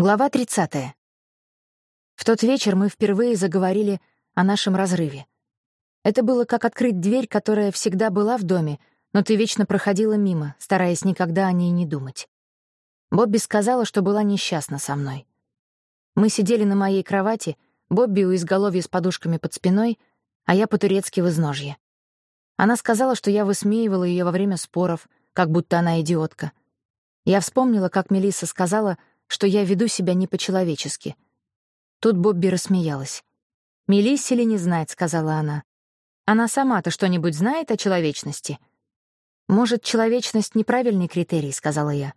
Глава 30. В тот вечер мы впервые заговорили о нашем разрыве. Это было как открыть дверь, которая всегда была в доме, но ты вечно проходила мимо, стараясь никогда о ней не думать. Бобби сказала, что была несчастна со мной. Мы сидели на моей кровати, Бобби у изголовья с подушками под спиной, а я по-турецки в изножье. Она сказала, что я высмеивала ее во время споров, как будто она идиотка. Я вспомнила, как Мелисса сказала, что я веду себя не по-человечески. Тут Бобби рассмеялась. «Мелисси ли не знает», — сказала она. «Она сама-то что-нибудь знает о человечности?» «Может, человечность — неправильный критерий», — сказала я.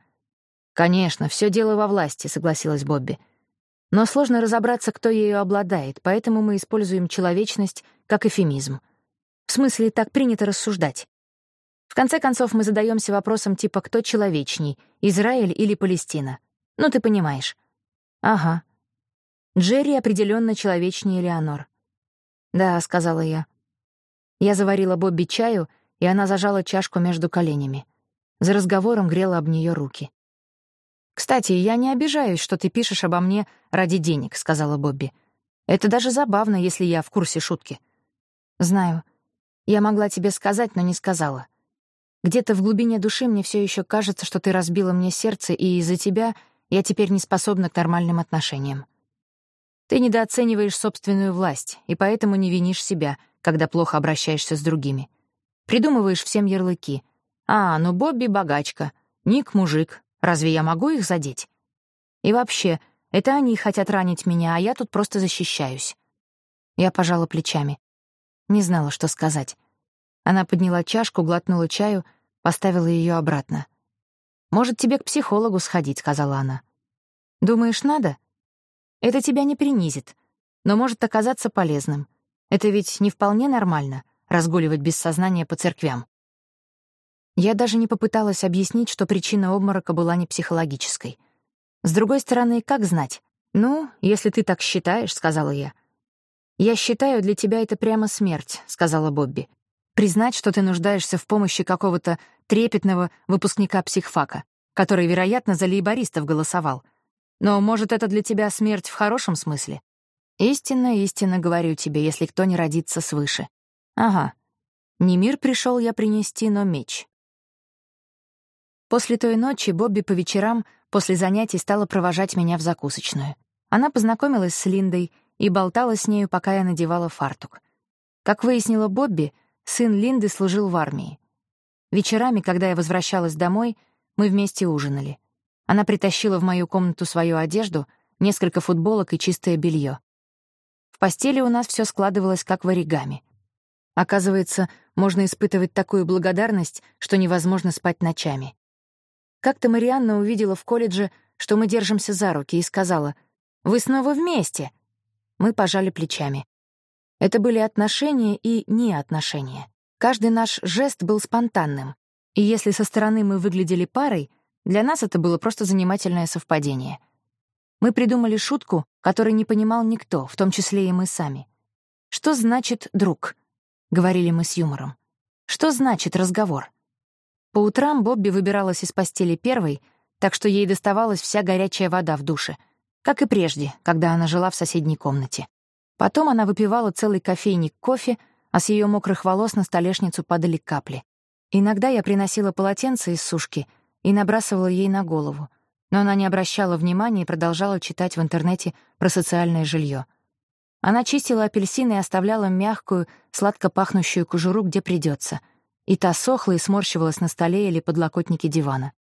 «Конечно, все дело во власти», — согласилась Бобби. «Но сложно разобраться, кто ею обладает, поэтому мы используем человечность как эфемизм. В смысле, так принято рассуждать. В конце концов, мы задаемся вопросом типа «кто человечней, Израиль или Палестина?» Ну, ты понимаешь. Ага. Джерри определенно человечнее Леонор. Да, сказала я. Я заварила Бобби чаю, и она зажала чашку между коленями. За разговором грела об нее руки. «Кстати, я не обижаюсь, что ты пишешь обо мне ради денег», — сказала Бобби. «Это даже забавно, если я в курсе шутки». «Знаю. Я могла тебе сказать, но не сказала. Где-то в глубине души мне все еще кажется, что ты разбила мне сердце, и из-за тебя я теперь не способна к нормальным отношениям. Ты недооцениваешь собственную власть, и поэтому не винишь себя, когда плохо обращаешься с другими. Придумываешь всем ярлыки. «А, ну Бобби — богачка, Ник — мужик. Разве я могу их задеть?» И вообще, это они хотят ранить меня, а я тут просто защищаюсь. Я пожала плечами. Не знала, что сказать. Она подняла чашку, глотнула чаю, поставила ее обратно. «Может, тебе к психологу сходить», — сказала она. «Думаешь, надо? Это тебя не принизит, но может оказаться полезным. Это ведь не вполне нормально — разгуливать без сознания по церквям». Я даже не попыталась объяснить, что причина обморока была не психологической. С другой стороны, как знать? «Ну, если ты так считаешь», — сказала я. «Я считаю, для тебя это прямо смерть», — сказала Бобби. «Признать, что ты нуждаешься в помощи какого-то трепетного выпускника психфака, который, вероятно, за лейбористов голосовал. Но, может, это для тебя смерть в хорошем смысле? Истинно, истинно говорю тебе, если кто не родится свыше. Ага. Не мир пришел я принести, но меч. После той ночи Бобби по вечерам после занятий стала провожать меня в закусочную. Она познакомилась с Линдой и болтала с нею, пока я надевала фартук. Как выяснила Бобби, сын Линды служил в армии. Вечерами, когда я возвращалась домой, мы вместе ужинали. Она притащила в мою комнату свою одежду, несколько футболок и чистое белье. В постели у нас все складывалось как в оригами. Оказывается, можно испытывать такую благодарность, что невозможно спать ночами. Как-то Марианна увидела в колледже, что мы держимся за руки, и сказала, «Вы снова вместе?» Мы пожали плечами. Это были отношения и не отношения. Каждый наш жест был спонтанным, и если со стороны мы выглядели парой, для нас это было просто занимательное совпадение. Мы придумали шутку, которой не понимал никто, в том числе и мы сами. «Что значит «друг»?» — говорили мы с юмором. «Что значит разговор?» По утрам Бобби выбиралась из постели первой, так что ей доставалась вся горячая вода в душе, как и прежде, когда она жила в соседней комнате. Потом она выпивала целый кофейник кофе — а с ее мокрых волос на столешницу падали капли. Иногда я приносила полотенце из сушки и набрасывала ей на голову, но она не обращала внимания и продолжала читать в интернете про социальное жилье. Она чистила апельсины и оставляла мягкую, сладко пахнущую кожуру, где придется, и та сохла и сморщивалась на столе или подлокотнике дивана.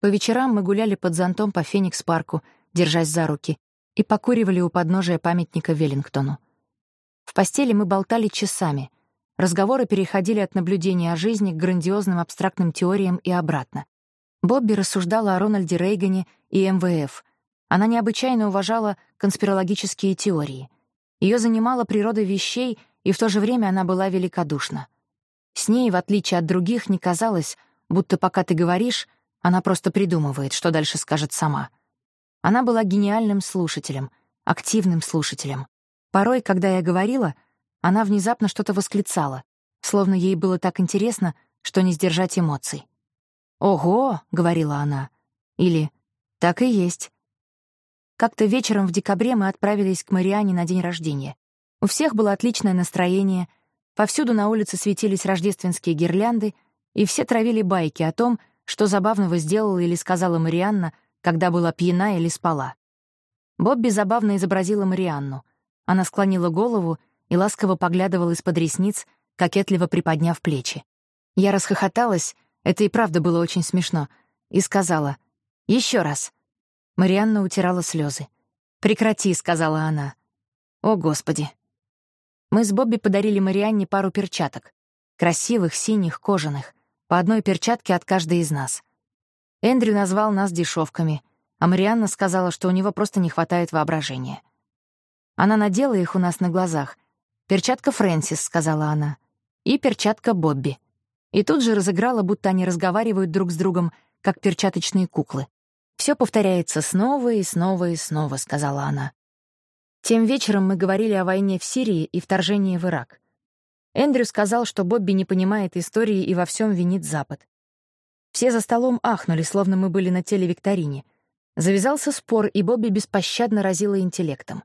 По вечерам мы гуляли под зонтом по Феникс-парку, держась за руки, и покуривали у подножия памятника Веллингтону. В постели мы болтали часами. Разговоры переходили от наблюдения о жизни к грандиозным абстрактным теориям и обратно. Бобби рассуждала о Рональде Рейгане и МВФ. Она необычайно уважала конспирологические теории. Ее занимала природа вещей, и в то же время она была великодушна. С ней, в отличие от других, не казалось, будто пока ты говоришь, она просто придумывает, что дальше скажет сама. Она была гениальным слушателем, активным слушателем. Порой, когда я говорила, она внезапно что-то восклицала, словно ей было так интересно, что не сдержать эмоций. «Ого!» — говорила она. Или «Так и есть». Как-то вечером в декабре мы отправились к Мариане на день рождения. У всех было отличное настроение, повсюду на улице светились рождественские гирлянды, и все травили байки о том, что забавного сделала или сказала Марианна, когда была пьяна или спала. Бобби забавно изобразила Марианну. Она склонила голову и ласково поглядывала из-под ресниц, кокетливо приподняв плечи. Я расхохоталась, это и правда было очень смешно, и сказала «Еще раз». Марианна утирала слезы. «Прекрати», — сказала она. «О, Господи!» Мы с Бобби подарили Марианне пару перчаток. Красивых, синих, кожаных. По одной перчатке от каждой из нас. Эндрю назвал нас дешевками, а Марианна сказала, что у него просто не хватает воображения. Она надела их у нас на глазах. «Перчатка Фрэнсис», — сказала она. «И перчатка Бобби». И тут же разыграла, будто они разговаривают друг с другом, как перчаточные куклы. Все повторяется снова и снова и снова», — сказала она. Тем вечером мы говорили о войне в Сирии и вторжении в Ирак. Эндрю сказал, что Бобби не понимает истории и во всем винит Запад. Все за столом ахнули, словно мы были на телевикторине. Завязался спор, и Бобби беспощадно разила интеллектом.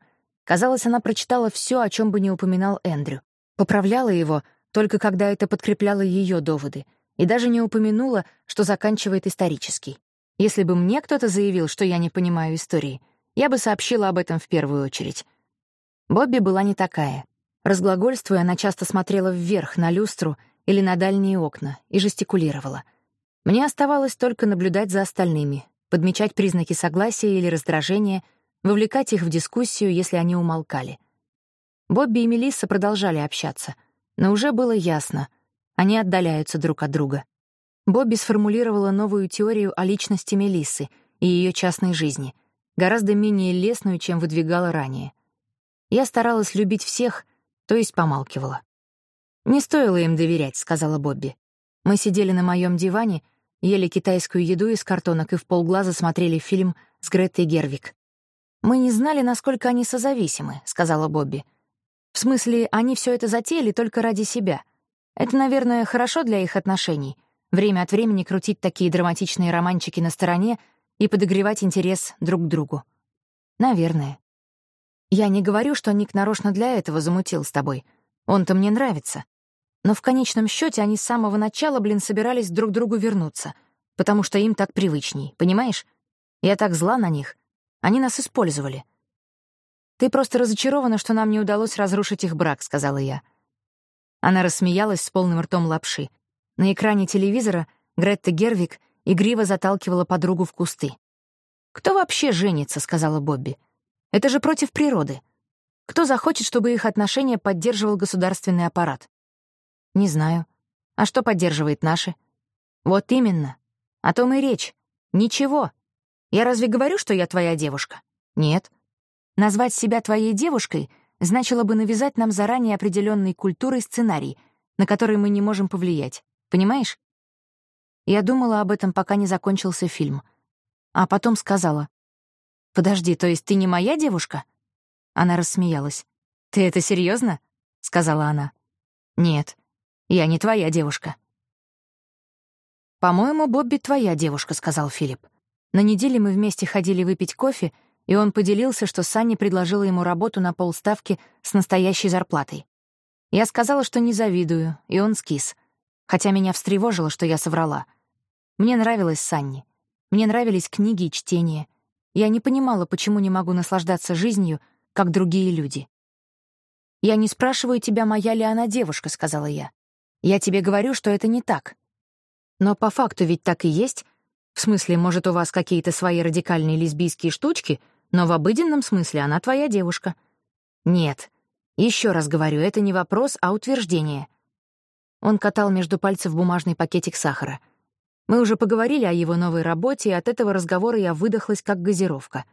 Казалось, она прочитала все, о чем бы не упоминал Эндрю. Поправляла его, только когда это подкрепляло ее доводы, и даже не упомянула, что заканчивает исторический. Если бы мне кто-то заявил, что я не понимаю истории, я бы сообщила об этом в первую очередь. Бобби была не такая. Разглагольствуя, она часто смотрела вверх, на люстру или на дальние окна, и жестикулировала. Мне оставалось только наблюдать за остальными, подмечать признаки согласия или раздражения, вовлекать их в дискуссию, если они умолкали. Бобби и Мелисса продолжали общаться, но уже было ясно — они отдаляются друг от друга. Бобби сформулировала новую теорию о личности Мелиссы и ее частной жизни, гораздо менее лестную, чем выдвигала ранее. Я старалась любить всех, то есть помалкивала. «Не стоило им доверять», — сказала Бобби. Мы сидели на моем диване, ели китайскую еду из картонок и в полглаза смотрели фильм с Гретой Гервик. «Мы не знали, насколько они созависимы», — сказала Бобби. «В смысле, они все это затеяли только ради себя. Это, наверное, хорошо для их отношений — время от времени крутить такие драматичные романчики на стороне и подогревать интерес друг к другу. Наверное. Я не говорю, что Ник нарочно для этого замутил с тобой. Он-то мне нравится. Но в конечном счете они с самого начала, блин, собирались друг другу вернуться, потому что им так привычней, понимаешь? Я так зла на них. Они нас использовали. «Ты просто разочарована, что нам не удалось разрушить их брак», — сказала я. Она рассмеялась с полным ртом лапши. На экране телевизора Гретта Гервик игриво заталкивала подругу в кусты. «Кто вообще женится?» — сказала Бобби. «Это же против природы. Кто захочет, чтобы их отношения поддерживал государственный аппарат?» «Не знаю. А что поддерживает наши?» «Вот именно. О том и речь. Ничего. Я разве говорю, что я твоя девушка? Нет. Назвать себя твоей девушкой значило бы навязать нам заранее определенный культурой сценарий, на который мы не можем повлиять. Понимаешь? Я думала об этом, пока не закончился фильм. А потом сказала. «Подожди, то есть ты не моя девушка?» Она рассмеялась. «Ты это серьезно? сказала она. «Нет, я не твоя девушка». «По-моему, Бобби твоя девушка», — сказал Филипп. На неделе мы вместе ходили выпить кофе, и он поделился, что Санни предложила ему работу на полставки с настоящей зарплатой. Я сказала, что не завидую, и он скис — хотя меня встревожило, что я соврала. Мне нравилась Санни. Мне нравились книги и чтение. Я не понимала, почему не могу наслаждаться жизнью, как другие люди. «Я не спрашиваю тебя, моя ли она девушка», — сказала я. «Я тебе говорю, что это не так». Но по факту ведь так и есть. В смысле, может, у вас какие-то свои радикальные лесбийские штучки, но в обыденном смысле она твоя девушка. Нет. Еще раз говорю, это не вопрос, а утверждение. Он катал между пальцев бумажный пакетик сахара. Мы уже поговорили о его новой работе, и от этого разговора я выдохлась, как газировка.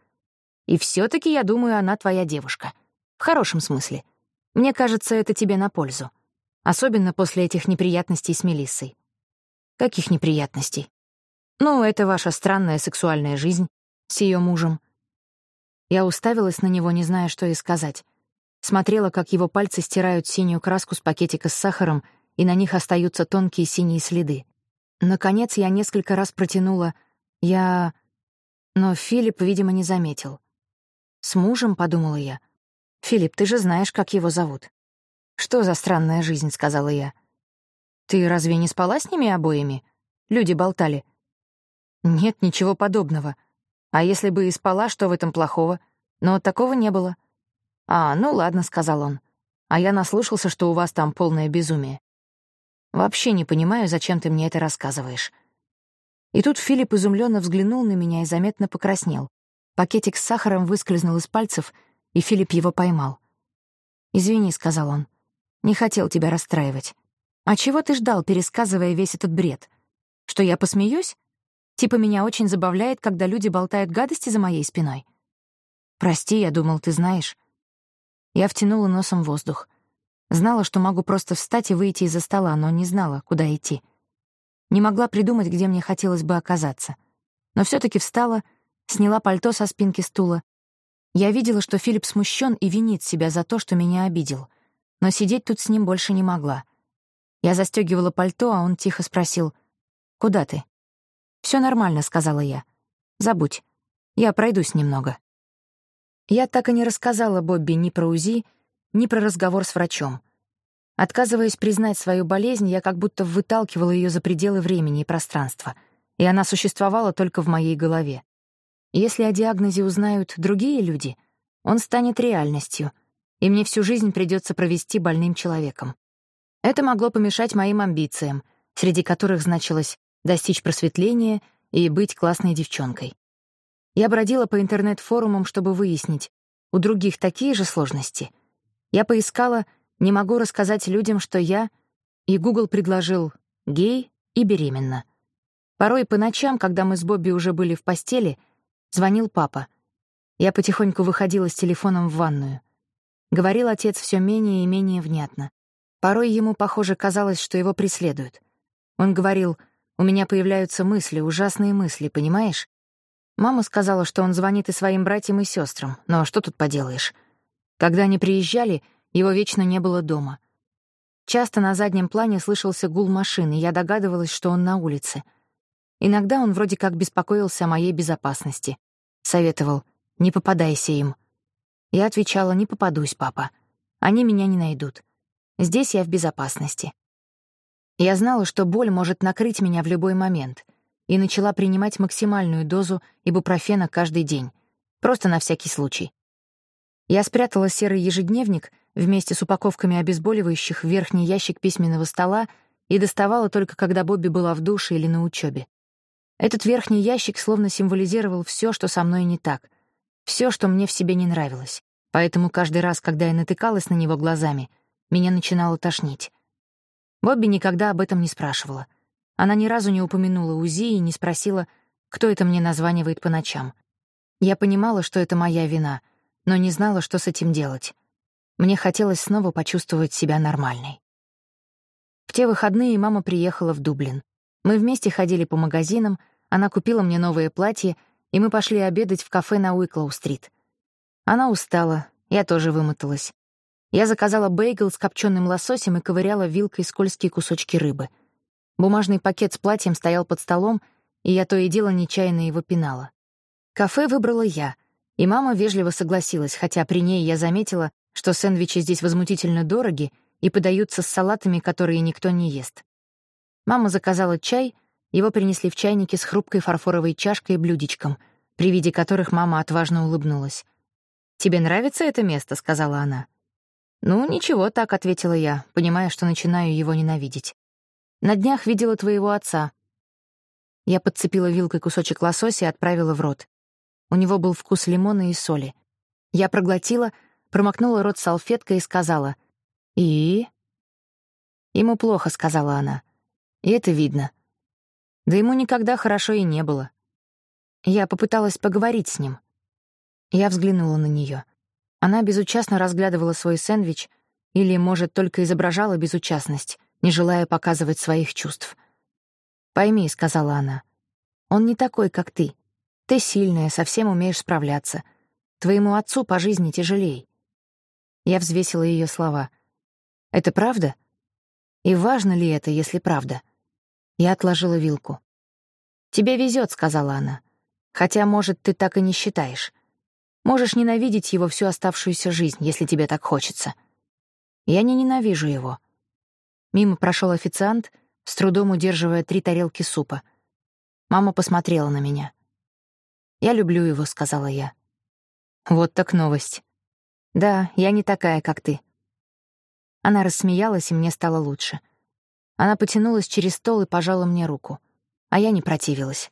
И все таки я думаю, она твоя девушка. В хорошем смысле. Мне кажется, это тебе на пользу. Особенно после этих неприятностей с Мелиссой. Каких неприятностей? Ну, это ваша странная сексуальная жизнь с ее мужем. Я уставилась на него, не зная, что и сказать. Смотрела, как его пальцы стирают синюю краску с пакетика с сахаром — и на них остаются тонкие синие следы. Наконец я несколько раз протянула «я...» Но Филипп, видимо, не заметил. «С мужем», — подумала я. «Филипп, ты же знаешь, как его зовут». «Что за странная жизнь», — сказала я. «Ты разве не спала с ними обоими?» Люди болтали. «Нет, ничего подобного. А если бы и спала, что в этом плохого? Но такого не было». «А, ну ладно», — сказал он. «А я наслушался, что у вас там полное безумие. Вообще не понимаю, зачем ты мне это рассказываешь». И тут Филипп изумленно взглянул на меня и заметно покраснел. Пакетик с сахаром выскользнул из пальцев, и Филипп его поймал. «Извини», — сказал он. «Не хотел тебя расстраивать. А чего ты ждал, пересказывая весь этот бред? Что я посмеюсь? Типа меня очень забавляет, когда люди болтают гадости за моей спиной. Прости, я думал, ты знаешь. Я втянула носом воздух. Знала, что могу просто встать и выйти из-за стола, но не знала, куда идти. Не могла придумать, где мне хотелось бы оказаться. Но все таки встала, сняла пальто со спинки стула. Я видела, что Филипп смущен и винит себя за то, что меня обидел. Но сидеть тут с ним больше не могла. Я застегивала пальто, а он тихо спросил, «Куда ты?» Все нормально», — сказала я. «Забудь. Я пройдусь немного». Я так и не рассказала Бобби ни про УЗИ, ни про разговор с врачом. Отказываясь признать свою болезнь, я как будто выталкивала ее за пределы времени и пространства, и она существовала только в моей голове. Если о диагнозе узнают другие люди, он станет реальностью, и мне всю жизнь придется провести больным человеком. Это могло помешать моим амбициям, среди которых значилось достичь просветления и быть классной девчонкой. Я бродила по интернет-форумам, чтобы выяснить, у других такие же сложности. Я поискала «не могу рассказать людям, что я», и Google предложил «гей» и «беременна». Порой по ночам, когда мы с Бобби уже были в постели, звонил папа. Я потихоньку выходила с телефоном в ванную. Говорил отец все менее и менее внятно. Порой ему, похоже, казалось, что его преследуют. Он говорил — у меня появляются мысли, ужасные мысли, понимаешь? Мама сказала, что он звонит и своим братьям, и сестрам, но что тут поделаешь? Когда они приезжали, его вечно не было дома. Часто на заднем плане слышался гул машины, и я догадывалась, что он на улице. Иногда он вроде как беспокоился о моей безопасности. Советовал «не попадайся им». Я отвечала «не попадусь, папа. Они меня не найдут. Здесь я в безопасности». Я знала, что боль может накрыть меня в любой момент, и начала принимать максимальную дозу ибупрофена каждый день, просто на всякий случай. Я спрятала серый ежедневник вместе с упаковками обезболивающих в верхний ящик письменного стола и доставала только, когда Бобби была в душе или на учебе. Этот верхний ящик словно символизировал все, что со мной не так, все, что мне в себе не нравилось. Поэтому каждый раз, когда я натыкалась на него глазами, меня начинало тошнить. Бобби никогда об этом не спрашивала. Она ни разу не упомянула УЗИ и не спросила, кто это мне названивает по ночам. Я понимала, что это моя вина, но не знала, что с этим делать. Мне хотелось снова почувствовать себя нормальной. В те выходные мама приехала в Дублин. Мы вместе ходили по магазинам, она купила мне новое платье, и мы пошли обедать в кафе на Уиклоу-стрит. Она устала, я тоже вымоталась. Я заказала бейгл с копченым лососем и ковыряла вилкой скользкие кусочки рыбы. Бумажный пакет с платьем стоял под столом, и я то и дело нечаянно его пинала. Кафе выбрала я, и мама вежливо согласилась, хотя при ней я заметила, что сэндвичи здесь возмутительно дороги и подаются с салатами, которые никто не ест. Мама заказала чай, его принесли в чайнике с хрупкой фарфоровой чашкой и блюдечком, при виде которых мама отважно улыбнулась. «Тебе нравится это место?» — сказала она. «Ну, ничего так», — ответила я, понимая, что начинаю его ненавидеть. «На днях видела твоего отца». Я подцепила вилкой кусочек лосося и отправила в рот. У него был вкус лимона и соли. Я проглотила, промокнула рот салфеткой и сказала «И?» «Ему плохо», — сказала она. «И это видно. Да ему никогда хорошо и не было». Я попыталась поговорить с ним. Я взглянула на нее. Она безучастно разглядывала свой сэндвич или, может, только изображала безучастность, не желая показывать своих чувств. «Пойми», — сказала она, — «он не такой, как ты. Ты сильная, совсем умеешь справляться. Твоему отцу по жизни тяжелей». Я взвесила ее слова. «Это правда? И важно ли это, если правда?» Я отложила вилку. «Тебе везет», — сказала она. «Хотя, может, ты так и не считаешь. Можешь ненавидеть его всю оставшуюся жизнь, если тебе так хочется. Я не ненавижу его. Мимо прошел официант, с трудом удерживая три тарелки супа. Мама посмотрела на меня. «Я люблю его», — сказала я. «Вот так новость. Да, я не такая, как ты». Она рассмеялась, и мне стало лучше. Она потянулась через стол и пожала мне руку, а я не противилась.